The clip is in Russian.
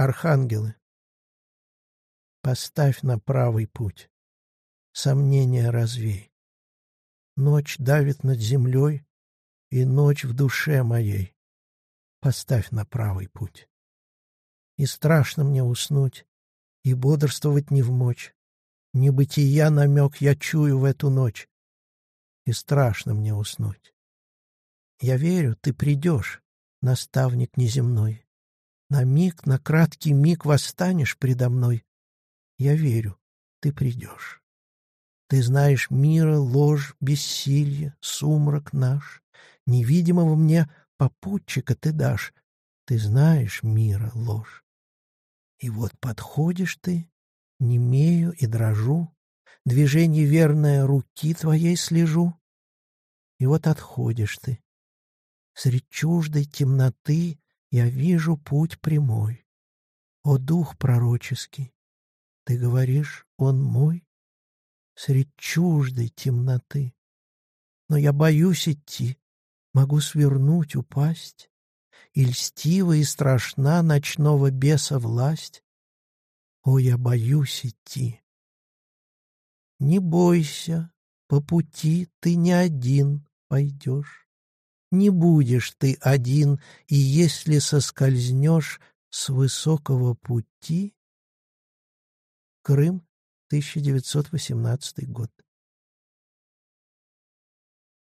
Архангелы, поставь на правый путь, сомнения развей. Ночь давит над землей, и ночь в душе моей. Поставь на правый путь. И страшно мне уснуть, и бодрствовать не в мочь. Небытия намек я чую в эту ночь, и страшно мне уснуть. Я верю, ты придешь, наставник неземной. На миг, на краткий миг восстанешь предо мной. Я верю, ты придешь. Ты знаешь мира, ложь, бессилье, сумрак наш. Невидимого мне попутчика ты дашь. Ты знаешь мира, ложь. И вот подходишь ты, немею и дрожу, Движение верное руки твоей слежу. И вот отходишь ты. Средь чуждой темноты я вижу путь прямой. О, дух пророческий, ты говоришь, он мой? Средь чуждой темноты. Но я боюсь идти, могу свернуть, упасть. И льстива и страшна ночного беса власть. О, я боюсь идти. Не бойся, по пути ты не один пойдешь. Не будешь ты один, и если соскользнешь с высокого пути... Крым, 1918 год.